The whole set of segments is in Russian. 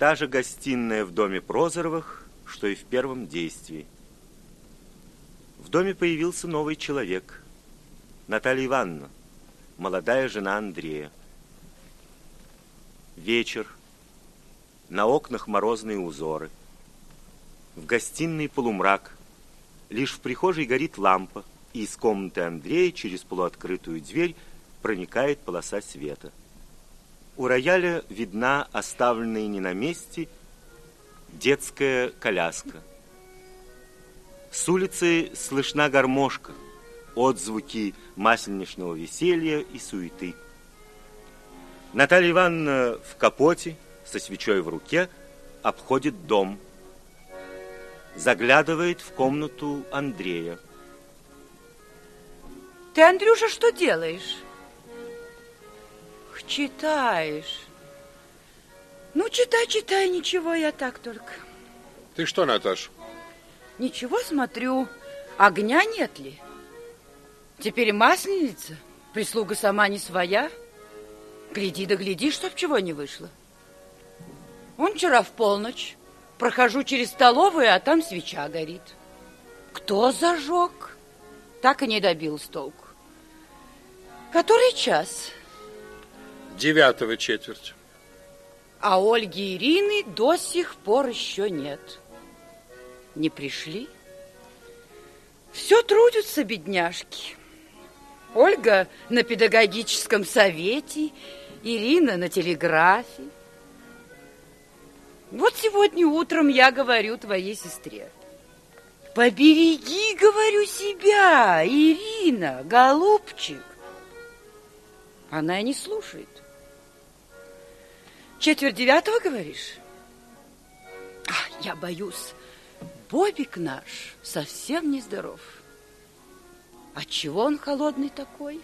Та же гостиная в доме Прозоровых, что и в первом действии. В доме появился новый человек. Наталья Ивановна, молодая жена Андрея. Вечер. На окнах морозные узоры. В гостиной полумрак. Лишь в прихожей горит лампа, и из комнаты Андрея через полуоткрытую дверь проникает полоса света. У рояля видна оставленная не на месте детская коляска. С улицы слышна гармошка, отзвуки масленичного веселья и суеты. Наталья Ивановна в капоте, со свечой в руке, обходит дом. Заглядывает в комнату Андрея. Ты, Андрюша, что делаешь? Читаешь. Ну, читай, читай, ничего, я так только. Ты что, Наташ? Ничего, смотрю, огня нет ли? Теперь масленица, прислуга сама не своя. Гляди да гляди, чтоб чего не вышло. Он вчера в полночь. Прохожу через столовую, а там свеча горит. Кто зажег? Так и не добил толку. Который час? Девятого четверть. А Ольги Ирины до сих пор еще нет. Не пришли? Все трудятся бедняжки. Ольга на педагогическом совете, Ирина на телеграфе. Вот сегодня утром я говорю твоей сестре. Побереги, говорю, себя, Ирина, голубчик. Она не слушает. Четверть девятого, говоришь? А, я боюсь, Бобик наш совсем нездоров. Отчего он холодный такой?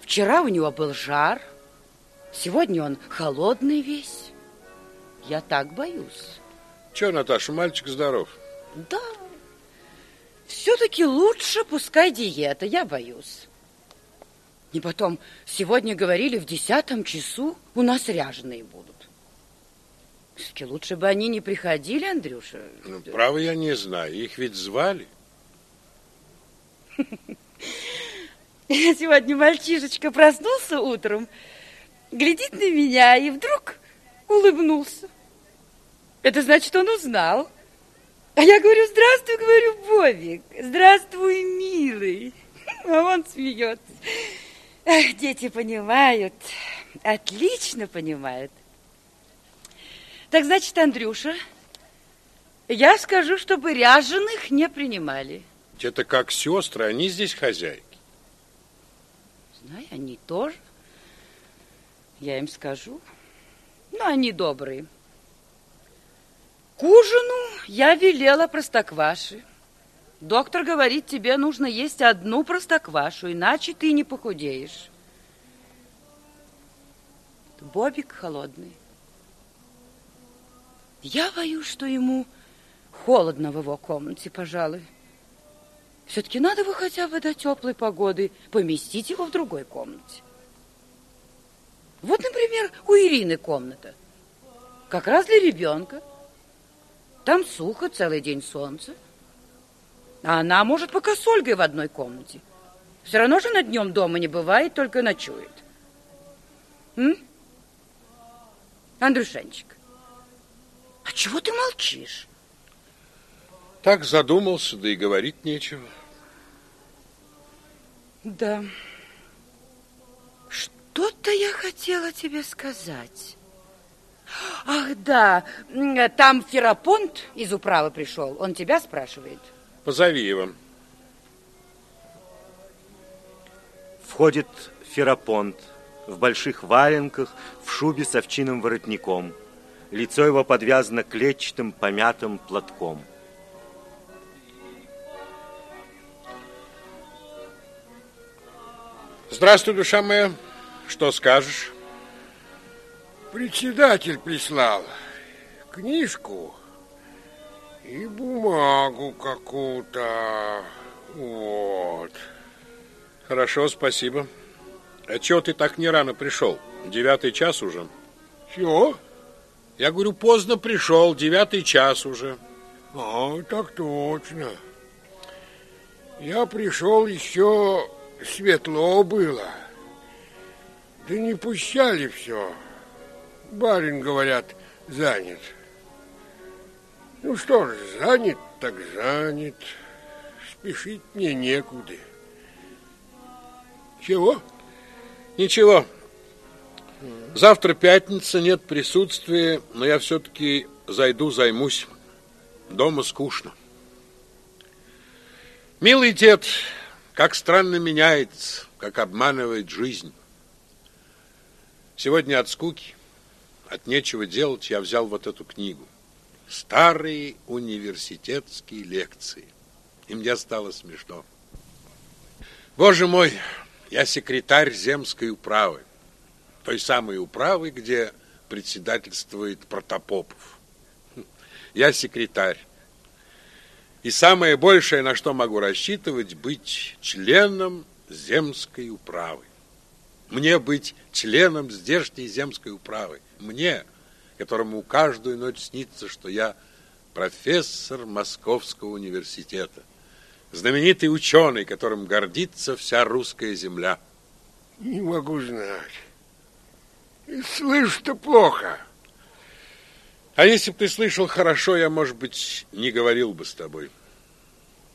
Вчера у него был жар, сегодня он холодный весь. Я так боюсь. Че, Наташа, мальчик здоров? Да. Все-таки лучше пускай диета, я боюсь. И потом, сегодня говорили, в десятом часу у нас ряженые будут. Все-таки лучше бы они не приходили, Андрюша. Ну, право я не знаю, их ведь звали. Сегодня мальчишечка проснулся утром, глядит на меня и вдруг улыбнулся. Это значит, он узнал. А я говорю, здравствуй, говорю, Бобик, здравствуй, милый. А он смеется. Эх, дети понимают, отлично понимают. Так значит, Андрюша, я скажу, чтобы ряженых не принимали. Это как сестры, они здесь хозяйки. Знаю, они тоже. Я им скажу. Но они добрые. К ужину я велела простокваши. Доктор говорит, тебе нужно есть одну простоквашу, иначе ты не похудеешь. Бобик холодный. Я боюсь, что ему холодно в его комнате, пожалуй. Все-таки надо бы хотя бы до теплой погоды поместить его в другой комнате. Вот, например, у Ирины комната. Как раз для ребенка. Там сухо, целый день солнце. А она может пока с Ольгой в одной комнате. Все равно же на днем дома не бывает, только ночует. М? Андрюшенчик, а чего ты молчишь? Так задумался, да и говорить нечего. Да. Что-то я хотела тебе сказать. Ах, да, там Ферапонт из управы пришел. Он тебя спрашивает. Позови его. Входит Ферапонт в больших валенках, в шубе с овчиным воротником. Лицо его подвязано клетчатым помятым платком. Здравствуй, душа моя. Что скажешь? Председатель прислал книжку и бумагу какую-то. Вот. Хорошо, спасибо. А чего ты так не рано пришел? Девятый час уже. Все? Я говорю, поздно пришел, девятый час уже. А, так точно. Я пришел еще светло было. Да не пущали все. Барин, говорят, занят. Ну что ж, занят так занят. Спешить мне некуда. Чего? Ничего. Завтра пятница, нет присутствия, но я все-таки зайду, займусь. Дома скучно. Милый дед, как странно меняется, как обманывает жизнь. Сегодня от скуки, от нечего делать, я взял вот эту книгу. Старые университетские лекции. И мне стало смешно. Боже мой, я секретарь земской управы. Той самой управы, где председательствует Протопопов. Я секретарь. И самое большее, на что могу рассчитывать, быть членом земской управы. Мне быть членом здешней земской управы. Мне, которому каждую ночь снится, что я профессор Московского университета. Знаменитый ученый, которым гордится вся русская земля. Не могу знать. Слышь-то плохо. А если бы ты слышал хорошо, я, может быть, не говорил бы с тобой.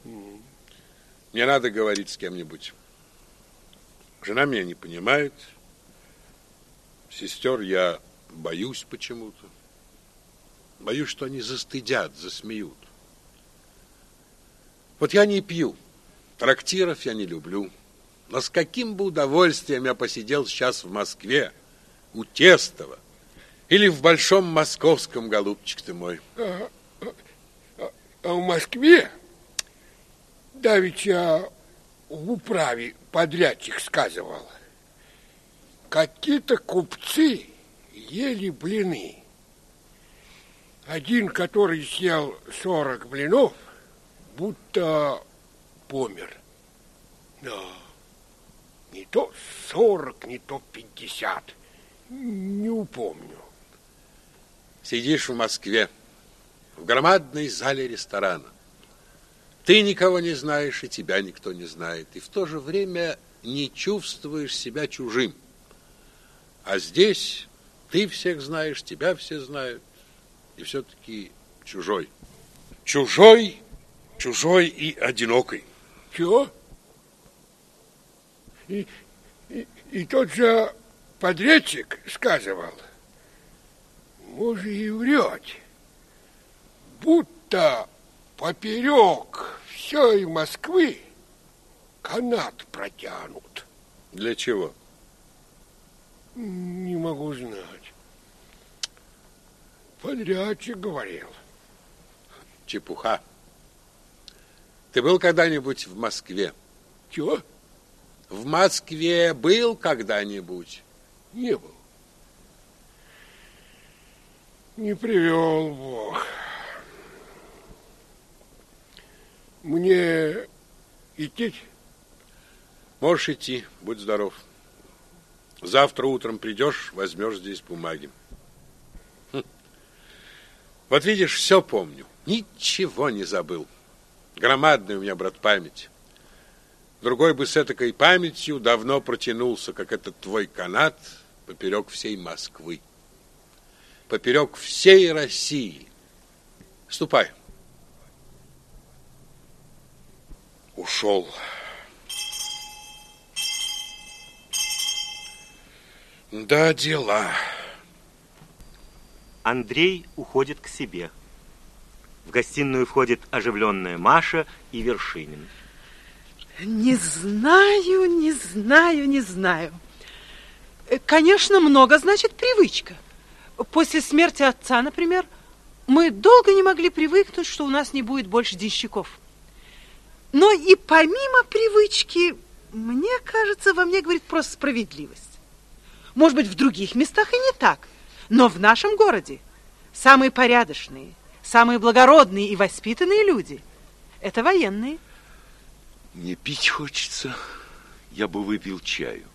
Мне надо говорить с кем-нибудь. Жена меня не понимает. Сестер я боюсь почему-то. Боюсь, что они застыдят, засмеют. Вот я не пью. Трактиров я не люблю. Но с каким бы удовольствием я посидел сейчас в Москве, у Тестова, или в Большом Московском, голубчик ты мой. А, а, а в Москве давеча в управе подрядчик сказывал, какие-то купцы ели блины. Один, который съел 40 блинов, будто помер. Да, не то 40, не то 50. Не упомню. Сидишь в Москве, в громадной зале ресторана. Ты никого не знаешь, и тебя никто не знает. И в то же время не чувствуешь себя чужим. А здесь ты всех знаешь, тебя все знают. И все-таки чужой. Чужой, чужой и одинокий. Чего? И, и, и тот же подрядчик сказывал, может и врет, будто поперек всей Москвы канат протянут. Для чего? Не могу знать. Подрядчик говорил. Чепуха. Ты был когда-нибудь в Москве? Чего? В Москве был когда-нибудь? Не был. Не привел Бог. Мне идти? Можешь идти, будь здоров. Завтра утром придешь, возьмешь здесь бумаги. Вот видишь, все помню. Ничего не забыл. Громадная у меня, брат, память. Другой бы с этой памятью давно протянулся, как этот твой канат, поперек всей Москвы. Поперек всей России. Ступай. Ушел. Да, дела. Андрей уходит к себе. В гостиную входит оживленная Маша и Вершинин. Не знаю, не знаю, не знаю. Э, конечно, много значит привычка. После смерти отца, например, мы долго не могли привыкнуть, что у нас не будет больше денщиков. Но и помимо привычки, мне кажется, во мне говорит просто справедливость. Может быть, в других местах и не так, но в нашем городе самые порядочные, самые благородные и воспитанные люди – это военные. Мне пить хочется. Я бы выпил чаю.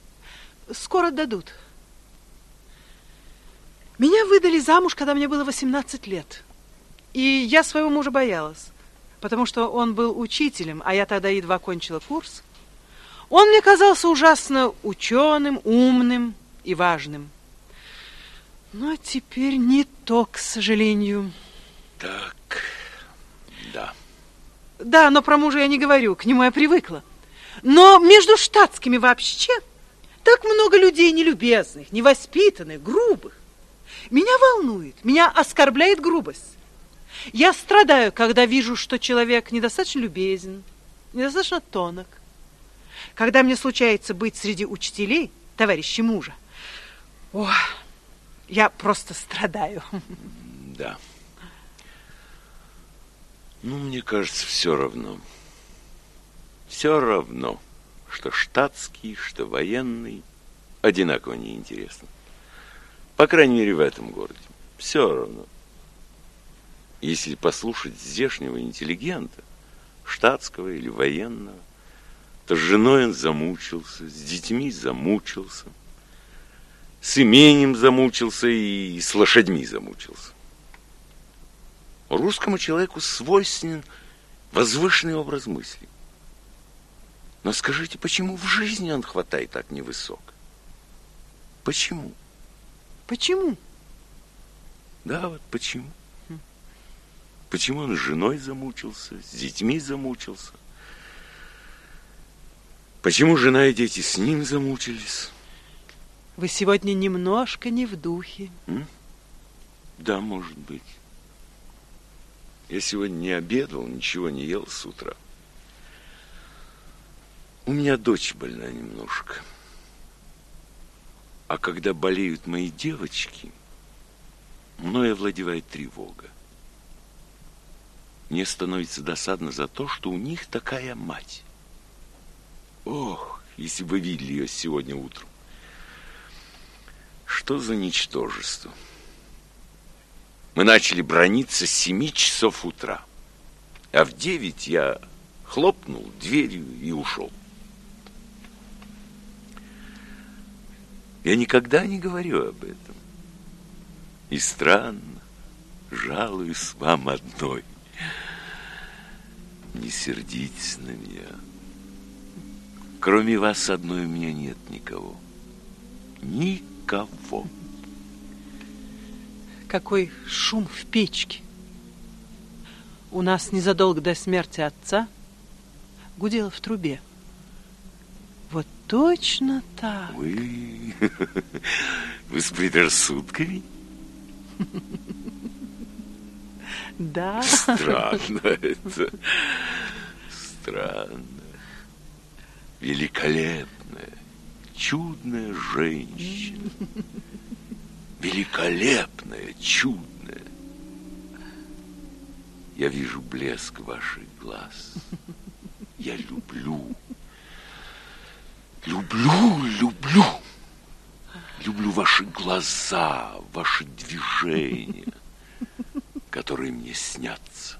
Скоро дадут. Меня выдали замуж, когда мне было 18 лет. И я своего мужа боялась, потому что он был учителем, а я тогда едва кончила курс. Он мне казался ужасно ученым, умным и важным. Но теперь не то, к сожалению. Так, да. Да, но про мужа я не говорю, к нему я привыкла. Но между штатскими вообще так много людей нелюбезных, невоспитанных, грубых. Меня волнует, меня оскорбляет грубость. Я страдаю, когда вижу, что человек недостаточно любезен, недостаточно тонок. Когда мне случается быть среди учителей, товарищей мужа, о, я просто страдаю. Да. Ну, мне кажется, все равно. Все равно, что штатский, что военный, одинаково неинтересно. По крайней мере, в этом городе. Все равно. Если послушать здешнего интеллигента, штатского или военного, то с женой он замучился, с детьми замучился, с имением замучился и с лошадьми замучился. Русскому человеку свойственен возвышенный образ мысли. Но скажите, почему в жизни он хватает так невысоко? Почему? Почему? Да, вот почему. Почему он с женой замучился, с детьми замучился? Почему жена и дети с ним замучились? Вы сегодня немножко не в духе. Да, может быть. Я сегодня не обедал, ничего не ел с утра. У меня дочь больна немножко. А когда болеют мои девочки, мной овладевает тревога. Мне становится досадно за то, что у них такая мать. Ох, если бы видели ее сегодня утром. Что за ничтожество? Мы начали брониться с семи часов утра. А в девять я хлопнул дверью и ушел. Я никогда не говорю об этом. И странно, жалуюсь вам одной. Не сердитесь на меня. Кроме вас одной у меня нет никого. Никого. Какой шум в печке. У нас незадолго до смерти отца гудело в трубе. Вот точно так. Вы... Вы с предрассудками? Да. Странно это. Странно. Великолепная, чудная женщина. Великолепная, чудная. Я вижу блеск ваших глаз. Я люблю. Люблю, люблю. Люблю ваши глаза, ваши движения, которые мне снятся.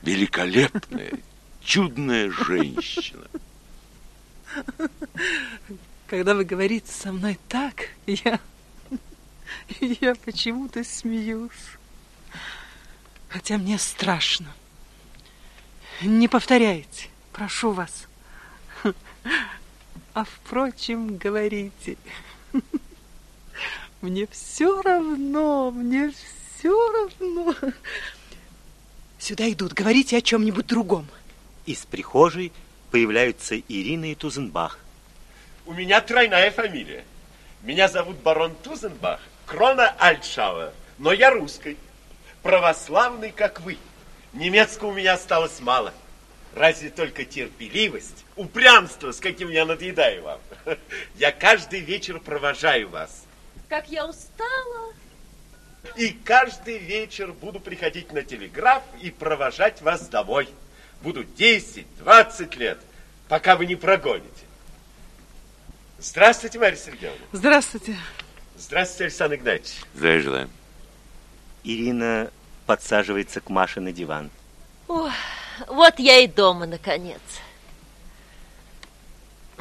Великолепная, чудная женщина. Когда вы говорите со мной так, я, я почему-то смеюсь. Хотя мне страшно. Не повторяйте, прошу вас. А впрочем, говорите. Мне все равно, мне все равно. Сюда идут, говорите о чем-нибудь другом. Из прихожей появляются Ирина и Тузенбах. У меня тройная фамилия. Меня зовут барон Тузенбах, крона Альтшауэр, но я русский. Православный, как вы. Немецкого у меня осталось мало. Разве только терпеливость, упрямство, с каким я надоедаю вам. Я каждый вечер провожаю вас. Как я устала. И каждый вечер буду приходить на телеграф и провожать вас домой. Буду 10-20 лет, пока вы не прогоните. Здравствуйте, Марья Сергеевна. Здравствуйте. Здравствуйте, Александр Игнатьевич. Здравия желаю. Ирина подсаживается к Маше на диван. Ох, вот я и дома, наконец.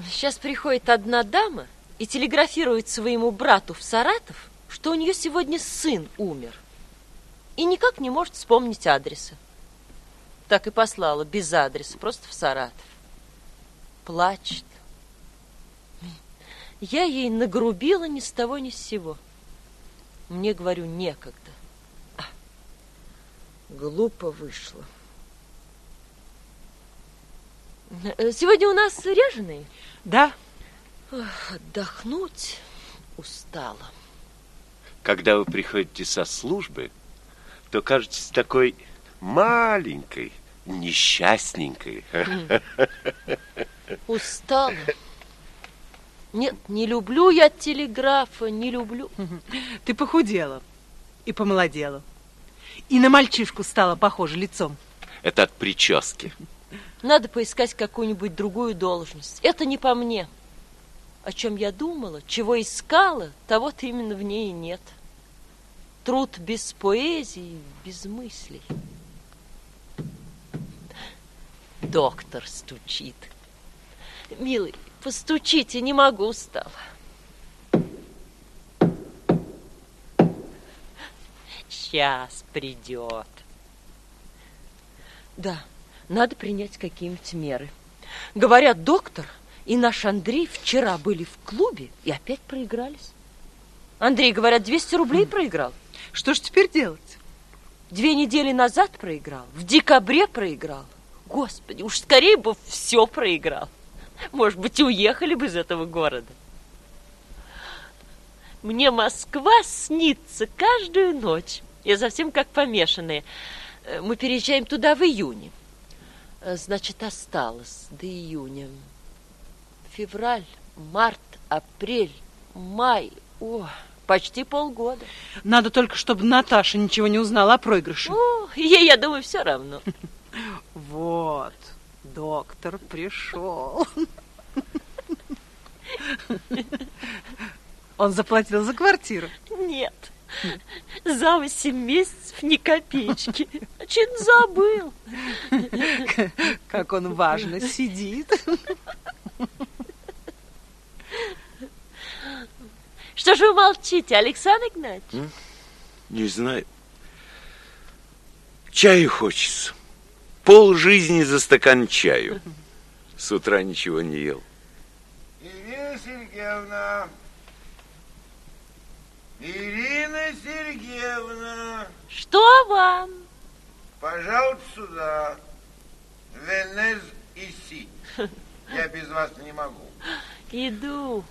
Сейчас приходит одна дама и телеграфирует своему брату в Саратов, что у нее сегодня сын умер. И никак не может вспомнить адреса. Так и послала, без адреса, просто в Саратов. Плачет. Я ей нагрубила ни с того, ни с сего. Мне, говорю, некогда. А, глупо вышло. Э, Сегодня у нас ряженые. Да, Ох, Отдохнуть устала. Когда вы приходите со службы, то кажетесь такой маленькой, несчастненькой. Устала. Нет, не люблю я телеграфа, не люблю. ты похудела и помолодела. И на мальчишку стала похожа лицом. Это от прически. Надо поискать какую-нибудь другую должность. Это не по мне. О чем я думала, чего искала, того-то именно в ней и нет. Труд без поэзии, без мыслей. Доктор стучит. Милый, постучите, не могу, устала. Сейчас придет. Да, надо принять какие-нибудь меры. Говорят, доктор и наш Андрей вчера были в клубе и опять проигрались. Андрей, говорят, 200 рублей проиграл. Что ж теперь делать? Две недели назад проиграл, в декабре проиграл. Господи, уж скорее бы все проиграл. Может быть, и уехали бы из этого города. Мне Москва снится каждую ночь. Я совсем как помешанная. Э, Мы переезжаем туда в июне. Э, Значит, осталось до июня. Февраль, март, апрель, май. О, почти полгода. Надо только, чтобы Наташа ничего не узнала о проигрыше. О, ей, я думаю, все равно. Вот, доктор пришел. Он заплатил за квартиру. Нет, за восемь месяцев ни копеечки. Чуть забыл. Как он важно сидит. Что же вы молчите, Александр Игнатьевич? Не знаю. Чаю хочется. Пол жизни за стакан чаю. С утра ничего не ел. Ирина Сергеевна. Ирина Сергеевна, Что вам? пожалуйста, сюда. Венез иси. Я без вас не могу. Иду.